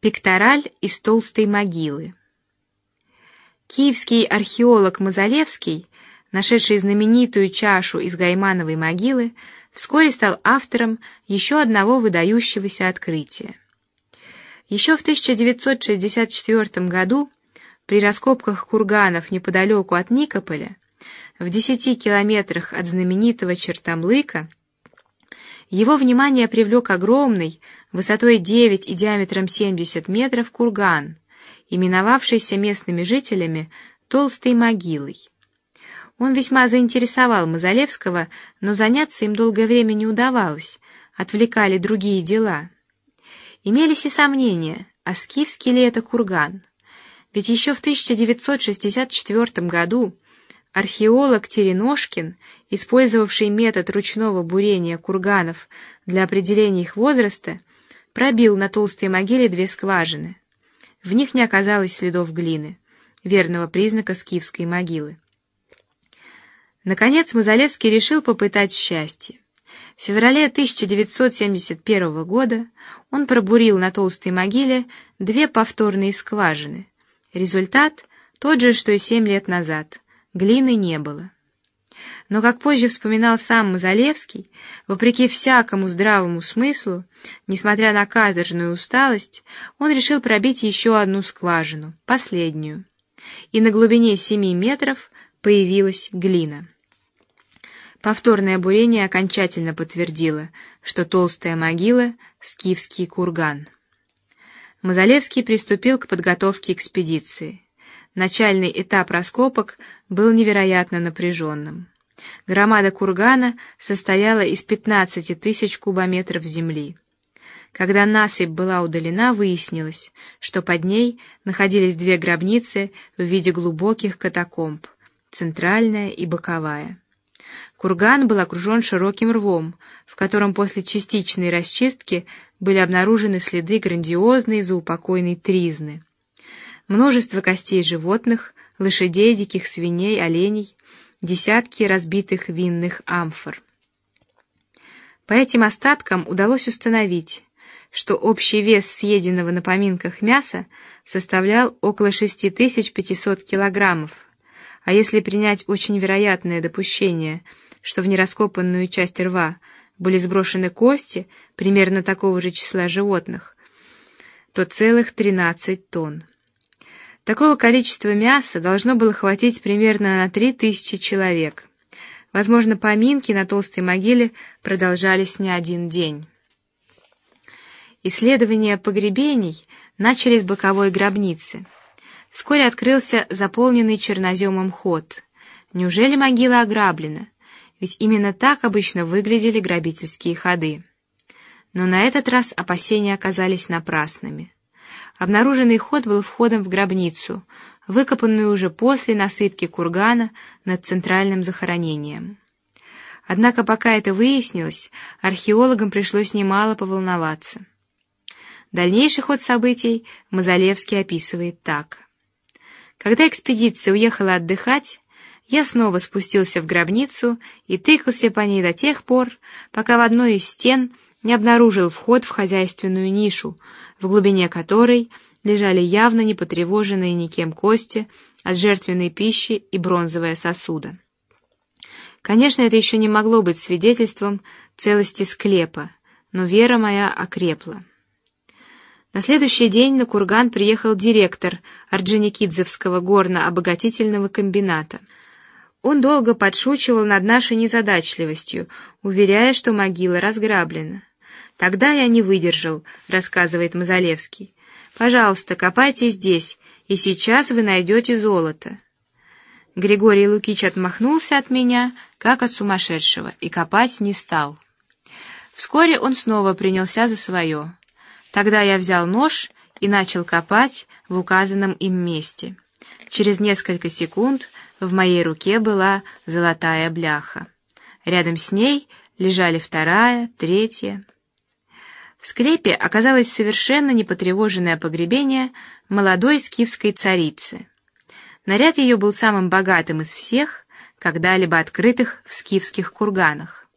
Пектораль из толстой могилы. Киевский археолог Мазалевский, нашедший знаменитую чашу из Гаймановой могилы, вскоре стал автором еще одного выдающегося открытия. Еще в 1964 году при раскопках курганов неподалеку от Никополя, в десяти километрах от знаменитого Чертамлыка, его внимание привлек огромный, высотой 9 и диаметром 70 метров курган, именовавшийся местными жителями толстой могилой. Он весьма заинтересовал Мазалевского, но заняться им долгое время не удавалось, отвлекали другие дела. Имелись и сомнения, а скифский ли это курган? Ведь еще в 1964 году Археолог Тереношкин, использовавший метод ручного бурения курганов для определения их возраста, пробил на толстой могиле две скважины. В них не оказалось следов глины, верного признака скифской могилы. Наконец Мазалевский решил попытать счастье. В феврале 1971 года он пробурил на толстой могиле две повторные скважины. Результат тот же, что и семь лет назад глины не было. Но, как позже вспоминал сам Мазалевский, вопреки всякому здравому смыслу, несмотря на каторжную усталость, он решил пробить еще одну скважину, последнюю, и на глубине семи метров появилась глина. Повторное бурение окончательно подтвердило, что толстая могила — скифский курган. Мазалевский приступил к подготовке экспедиции. Начальный этап раскопок был невероятно напряженным. Громада кургана состояла из 15 тысяч кубометров земли. Когда насыпь была удалена, выяснилось, что под ней находились две гробницы в виде глубоких катакомб, центральная и боковая. Курган был окружен широким рвом, в котором после частичной расчистки были обнаружены следы грандиозной заупокойной тризны множество костей животных, лошадей, диких свиней, оленей, десятки разбитых винных амфор. По этим остаткам удалось установить, что общий вес съеденного на поминках мяса составлял около 6500 килограммов, а если принять очень вероятное допущение, что в нераскопанную часть рва были сброшены кости примерно такого же числа животных, то целых 13 тонн. Такого количества мяса должно было хватить примерно на три тысячи человек. Возможно, поминки на толстой могиле продолжались не один день. Исследования погребений начались с боковой гробницы. Вскоре открылся заполненный черноземом ход. Неужели могила ограблена? Ведь именно так обычно выглядели грабительские ходы. Но на этот раз опасения оказались напрасными. Обнаруженный ход был входом в гробницу, выкопанную уже после насыпки кургана над центральным захоронением. Однако, пока это выяснилось, археологам пришлось немало поволноваться. Дальнейший ход событий Мазалевский описывает так: когда экспедиция уехала отдыхать, я снова спустился в гробницу и тыкался по ней до тех пор, пока в одной из стен не обнаружил вход в хозяйственную нишу, в глубине которой лежали явно не потревоженные никем кости от жертвенной пищи и бронзовая сосуда. Конечно, это еще не могло быть свидетельством целости склепа, но вера моя окрепла. На следующий день на курган приехал директор Орджоникидзевского горно-обогатительного комбината. Он долго подшучивал над нашей незадачливостью, уверяя, что могила разграблена. Тогда я не выдержал, рассказывает Мазалевский. Пожалуйста, копайте здесь, и сейчас вы найдете золото. Григорий Лукич отмахнулся от меня, как от сумасшедшего, и копать не стал. Вскоре он снова принялся за свое. Тогда я взял нож и начал копать в указанном им месте. Через несколько секунд в моей руке была золотая бляха. Рядом с ней лежали вторая, третья. В склепе оказалось совершенно непотревоженное погребение молодой скифской царицы. Наряд ее был самым богатым из всех, когда-либо открытых в скифских курганах.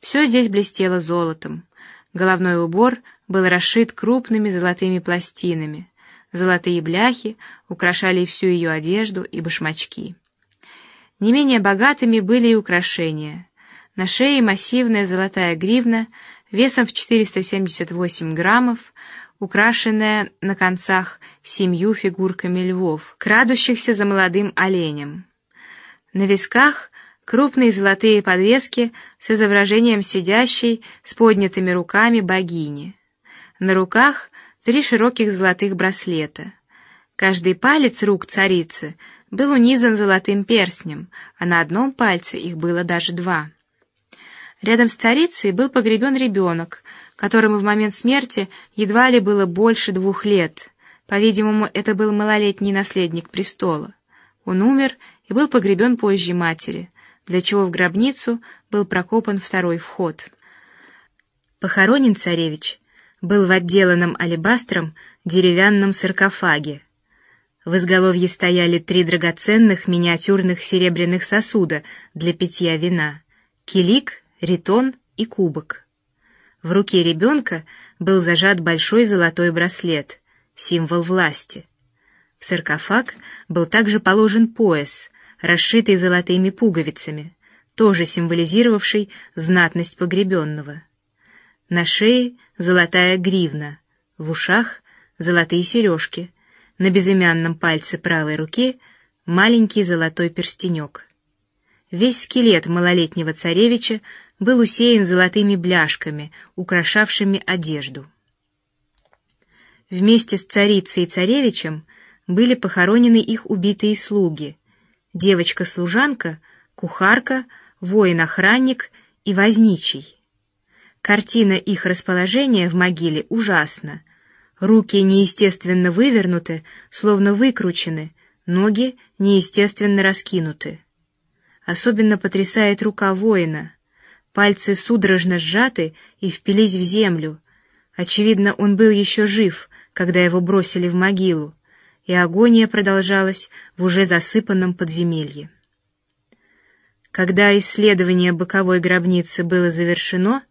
Все здесь блестело золотом. Головной убор был расшит крупными золотыми пластинами. Золотые бляхи украшали всю ее одежду и башмачки. Не менее богатыми были и украшения. На шее массивная золотая гривна весом в 478 граммов, украшенная на концах семью фигурками львов, крадущихся за молодым оленем. На висках крупные золотые подвески с изображением сидящей с поднятыми руками богини. На руках три широких золотых браслета. Каждый палец рук царицы был унизан золотым перстнем, а на одном пальце их было даже два. Рядом с царицей был погребен ребенок, которому в момент смерти едва ли было больше двух лет. По-видимому, это был малолетний наследник престола. Он умер и был погребен позже матери, для чего в гробницу был прокопан второй вход. Похоронен царевич был в отделанном алебастром деревянном саркофаге. В изголовье стояли три драгоценных миниатюрных серебряных сосуда для питья вина: килик, ритон и кубок. В руке ребенка был зажат большой золотой браслет, символ власти. В саркофаг был также положен пояс, расшитый золотыми пуговицами, тоже символизировавший знатность погребенного. На шее золотая гривна, в ушах золотые сережки на безымянном пальце правой руки маленький золотой перстенек. Весь скелет малолетнего царевича был усеян золотыми бляшками, украшавшими одежду. Вместе с царицей и царевичем были похоронены их убитые слуги: девочка-служанка, кухарка, воин-охранник и возничий. Картина их расположения в могиле ужасна. Руки неестественно вывернуты, словно выкручены, ноги неестественно раскинуты. Особенно потрясает рука воина. Пальцы судорожно сжаты и впились в землю. Очевидно, он был еще жив, когда его бросили в могилу, и агония продолжалась в уже засыпанном подземелье. Когда исследование боковой гробницы было завершено,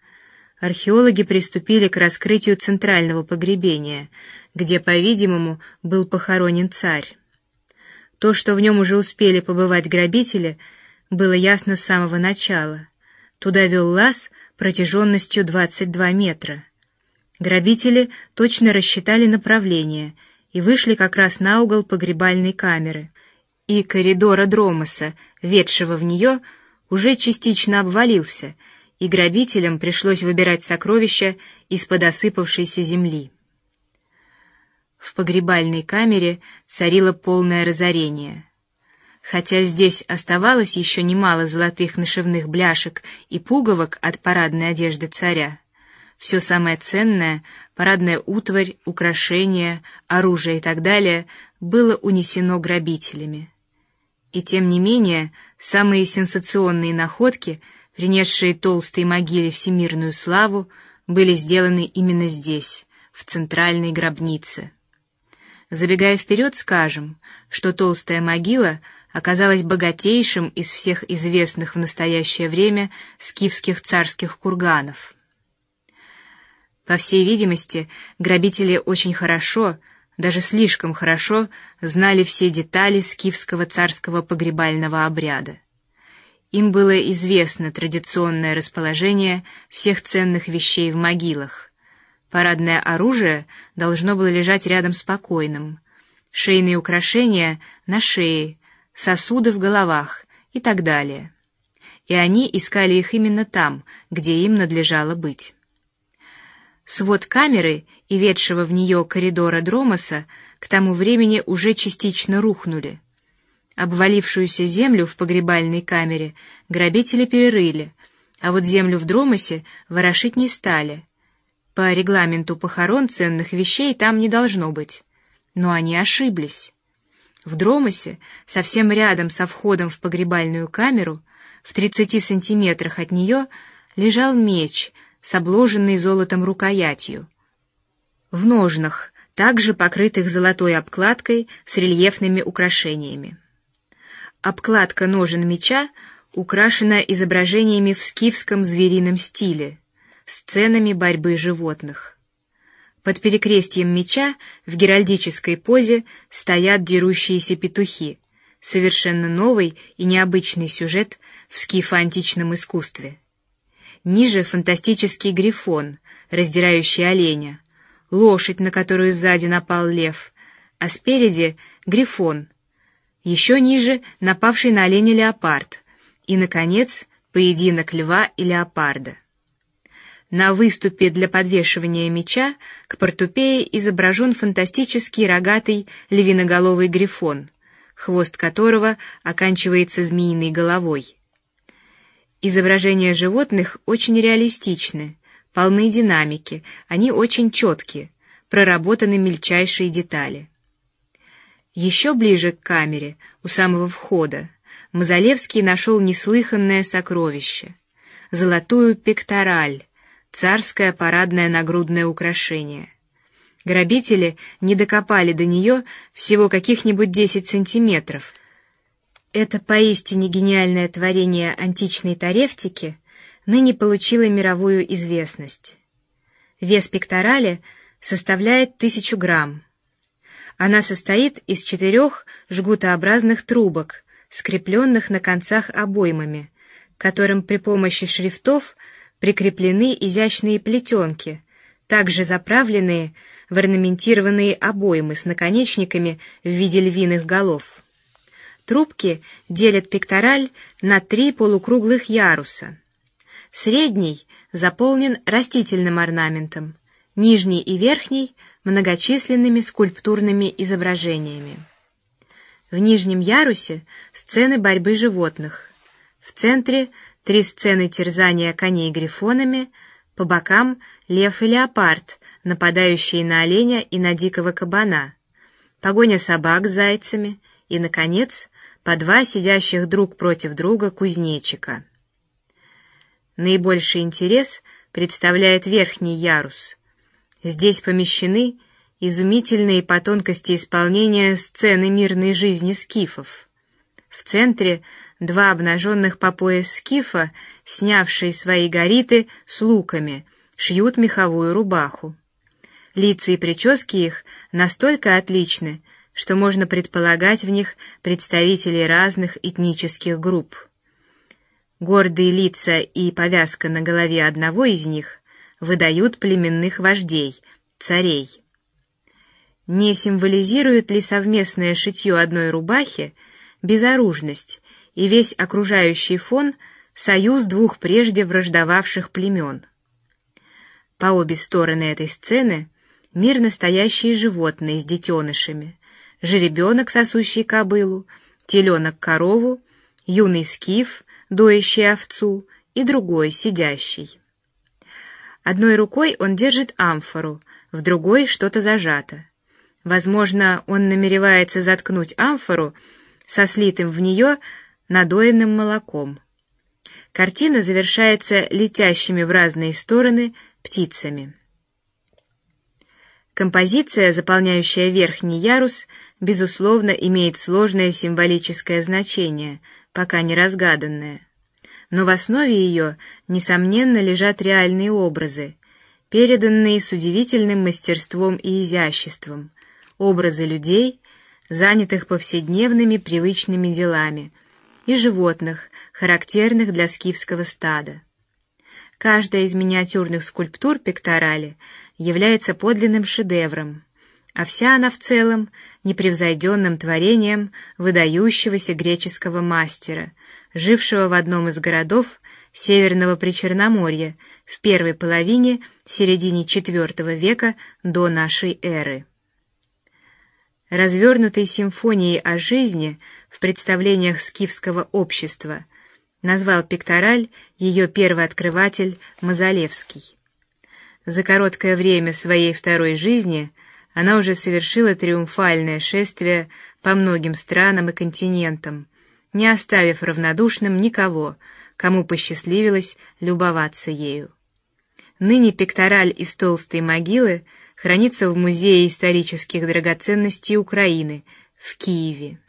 археологи приступили к раскрытию центрального погребения, где, по-видимому, был похоронен царь. То, что в нем уже успели побывать грабители, было ясно с самого начала. Туда вел лаз протяженностью 22 метра. Грабители точно рассчитали направление и вышли как раз на угол погребальной камеры, и коридора Дромоса, ведшего в нее, уже частично обвалился и грабителям пришлось выбирать сокровища из подосыпавшейся земли. В погребальной камере царило полное разорение. Хотя здесь оставалось еще немало золотых нашивных бляшек и пуговок от парадной одежды царя, все самое ценное, парадная утварь, украшения, оружие и так далее, было унесено грабителями. И тем не менее, самые сенсационные находки — принесшие толстой могиле всемирную славу, были сделаны именно здесь, в центральной гробнице. Забегая вперед, скажем, что толстая могила оказалась богатейшим из всех известных в настоящее время скифских царских курганов. По всей видимости, грабители очень хорошо, даже слишком хорошо, знали все детали скифского царского погребального обряда. Им было известно традиционное расположение всех ценных вещей в могилах. Парадное оружие должно было лежать рядом с покойным, шейные украшения на шее, сосуды в головах и так далее. И они искали их именно там, где им надлежало быть. Свод камеры и ведшего в нее коридора Дромоса к тому времени уже частично рухнули. Обвалившуюся землю в погребальной камере грабители перерыли, а вот землю в Дромосе ворошить не стали. По регламенту похорон ценных вещей там не должно быть, но они ошиблись. В Дромосе, совсем рядом со входом в погребальную камеру, в 30 сантиметрах от нее лежал меч с обложенной золотом рукоятью. В ножнах, также покрытых золотой обкладкой с рельефными украшениями. Обкладка ножен меча украшена изображениями в скифском зверином стиле, сценами борьбы животных. Под перекрестием меча в геральдической позе стоят дерущиеся петухи. Совершенно новый и необычный сюжет в скифо-античном искусстве. Ниже фантастический грифон, раздирающий оленя, лошадь, на которую сзади напал лев, а спереди грифон. Еще ниже напавший на оленя леопард, и, наконец, поединок льва и леопарда. На выступе для подвешивания меча к портупее изображен фантастический рогатый львиноголовый грифон, хвост которого оканчивается змеиной головой. Изображения животных очень реалистичны, полны динамики, они очень четкие, проработаны мельчайшие детали. Еще ближе к камере, у самого входа, Мазалевский нашел неслыханное сокровище — золотую пектораль, царское парадное нагрудное украшение. Грабители не докопали до нее всего каких-нибудь десять сантиметров. Это поистине гениальное творение античной тарефтики ныне получило мировую известность. Вес пектораля составляет тысячу грамм. Она состоит из четырех жгутообразных трубок, скрепленных на концах обоймами, которым при помощи шрифтов прикреплены изящные плетенки, также заправленные в орнаментированные обоймы с наконечниками в виде львиных голов. Трубки делят пектораль на три полукруглых яруса. Средний заполнен растительным орнаментом, нижний и верхний многочисленными скульптурными изображениями. В нижнем ярусе сцены борьбы животных, в центре три сцены терзания коней грифонами, по бокам лев и леопард, нападающие на оленя и на дикого кабана, погоня собак с зайцами и, наконец, по два сидящих друг против друга кузнечика. Наибольший интерес представляет верхний ярус. Здесь помещены изумительные по тонкости исполнения сцены мирной жизни скифов. В центре два обнаженных по пояс скифа, снявшие свои гориты с луками, шьют меховую рубаху. Лица и прически их настолько отличны, что можно предполагать в них представителей разных этнических групп. Гордые лица и повязка на голове одного из них выдают племенных вождей, царей. Не символизирует ли совместное шитье одной рубахи безоружность и весь окружающий фон союз двух прежде враждовавших племен. По обе стороны этой сцены мир настоящие животные с детенышами: жеребенок, сосущий кобылу, теленок корову, юный скиф, доящий овцу, и другой сидящий. Одной рукой он держит амфору, в другой что-то зажато. Возможно, он намеревается заткнуть амфору со слитым в нее надоенным молоком. Картина завершается летящими в разные стороны птицами. Композиция, заполняющая верхний ярус, безусловно имеет сложное символическое значение, пока не разгаданное. Но в основе ее, несомненно, лежат реальные образы, переданные с удивительным мастерством и изяществом, образы людей, занятых повседневными привычными делами, и животных, характерных для скифского стада. Каждая из миниатюрных скульптур пекторали является подлинным шедевром, а вся она в целом непревзойденным творением выдающегося греческого мастера, жившего в одном из городов северного Причерноморья в первой половине середине IV века до нашей эры развернутой симфонией о жизни в представлениях скифского общества, назвал пектораль ее первооткрыватель Мазалевский. За короткое время своей второй жизни она уже совершила триумфальное шествие по многим странам и континентам, не оставив равнодушным никого, кому посчастливилось любоваться ею. Ныне пектораль из толстой могилы хранится в Музее исторических драгоценностей Украины в Киеве.